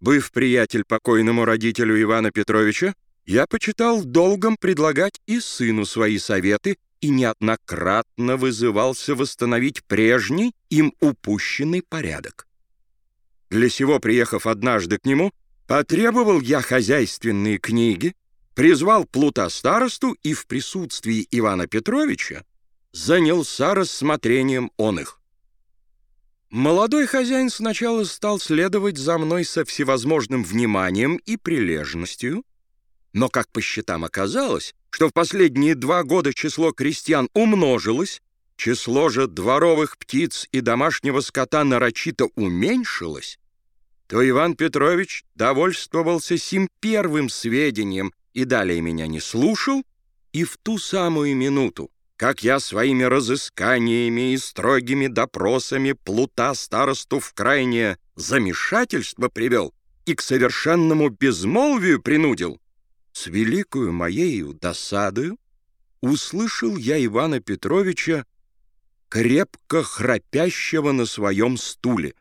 Быв приятель покойному родителю Ивана Петровича, я почитал долгом предлагать и сыну свои советы и неоднократно вызывался восстановить прежний им упущенный порядок. Для сего, приехав однажды к нему, потребовал я хозяйственные книги, призвал Плута старосту и в присутствии Ивана Петровича занялся рассмотрением он их. Молодой хозяин сначала стал следовать за мной со всевозможным вниманием и прилежностью, но, как по счетам оказалось, что в последние два года число крестьян умножилось, число же дворовых птиц и домашнего скота нарочито уменьшилось, то Иван Петрович довольствовался сим первым сведением и далее меня не слушал, и в ту самую минуту, как я своими разысканиями и строгими допросами плута старосту в крайнее замешательство привел и к совершенному безмолвию принудил, с великою моею досадою услышал я Ивана Петровича, крепко храпящего на своем стуле.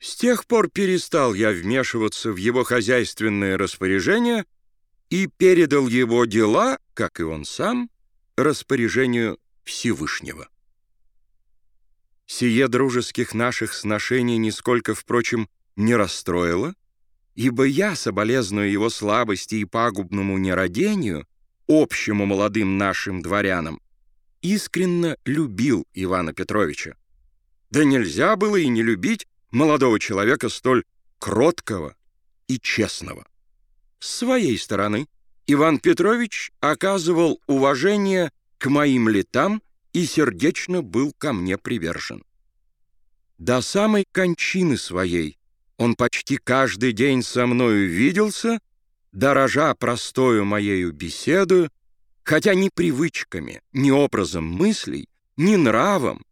С тех пор перестал я вмешиваться в его хозяйственное распоряжение и передал его дела, как и он сам, распоряжению Всевышнего. Сие дружеских наших сношений нисколько, впрочем, не расстроило, ибо я, соболезную его слабости и пагубному нерадению, общему молодым нашим дворянам, искренно любил Ивана Петровича. Да нельзя было и не любить молодого человека столь кроткого и честного. С своей стороны Иван Петрович оказывал уважение к моим летам и сердечно был ко мне привержен. До самой кончины своей он почти каждый день со мною виделся, дорожа простою моею беседою, хотя ни привычками, ни образом мыслей, ни нравом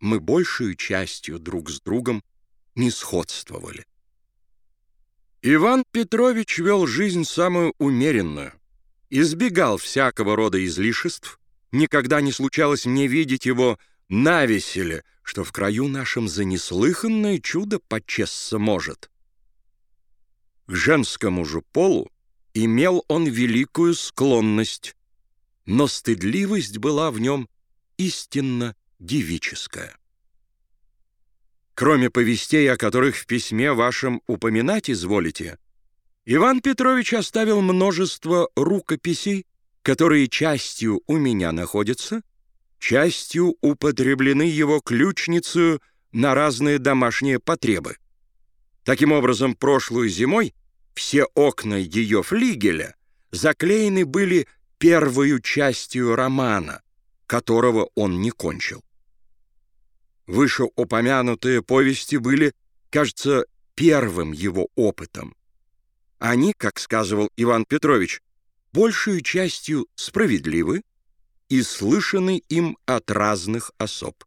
мы большую частью друг с другом не сходствовали. Иван Петрович вел жизнь самую умеренную, избегал всякого рода излишеств, никогда не случалось мне видеть его на веселе, что в краю нашем за неслыханное чудо почесться может. К женскому же полу имел он великую склонность, но стыдливость была в нем истинно девическая. Кроме повестей, о которых в письме вашем упоминать изволите, Иван Петрович оставил множество рукописей, которые частью у меня находятся, частью употреблены его ключницей на разные домашние потребы. Таким образом, прошлой зимой все окна ее флигеля заклеены были первую частью романа, которого он не кончил. Вышеупомянутые повести были, кажется, первым его опытом. Они, как сказывал Иван Петрович, большую частью справедливы и слышаны им от разных особ.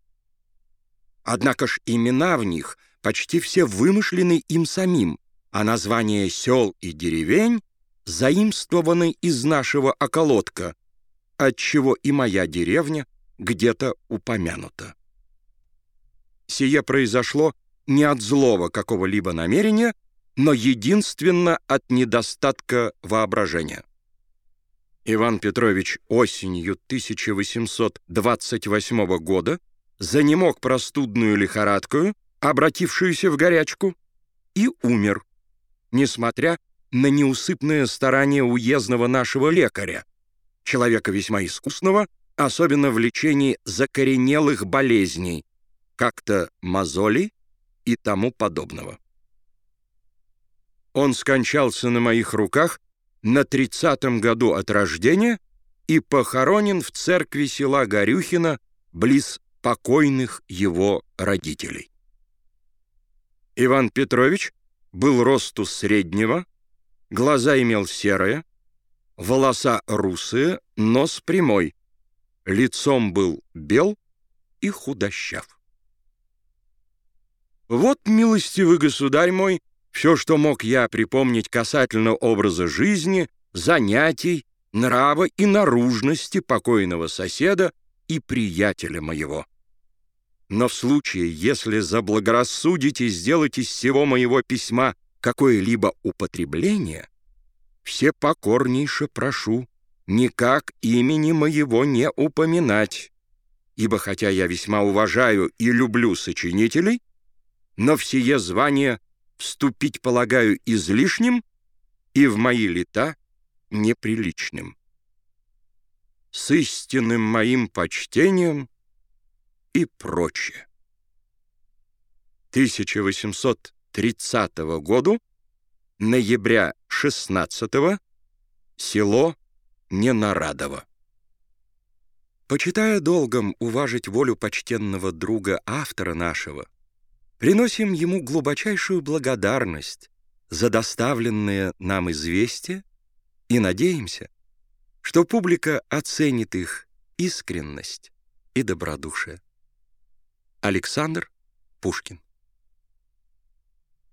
Однако ж имена в них почти все вымышлены им самим, а названия сел и деревень заимствованы из нашего околотка, отчего и моя деревня где-то упомянута. Сие произошло не от злого какого-либо намерения, но единственно от недостатка воображения. Иван Петрович осенью 1828 года занемог простудную лихорадкою, обратившуюся в горячку, и умер, несмотря на неусыпное старание уездного нашего лекаря, человека весьма искусного, особенно в лечении закоренелых болезней, как-то мозоли и тому подобного. Он скончался на моих руках на тридцатом году от рождения и похоронен в церкви села Горюхино близ покойных его родителей. Иван Петрович был росту среднего, глаза имел серые, волоса русые, нос прямой, лицом был бел и худощав. Вот, милостивый государь мой, все, что мог я припомнить касательно образа жизни, занятий, нрава и наружности покойного соседа и приятеля моего. Но в случае, если заблагорассудите сделать из всего моего письма какое-либо употребление, все покорнейше прошу никак имени моего не упоминать, ибо хотя я весьма уважаю и люблю сочинителей, но в сие звание вступить полагаю излишним и в мои лета неприличным. С истинным моим почтением и прочее. 1830 году, ноября 16 село Ненарадово. Почитая долгом уважить волю почтенного друга автора нашего, приносим ему глубочайшую благодарность за доставленное нам известие и надеемся, что публика оценит их искренность и добродушие. Александр Пушкин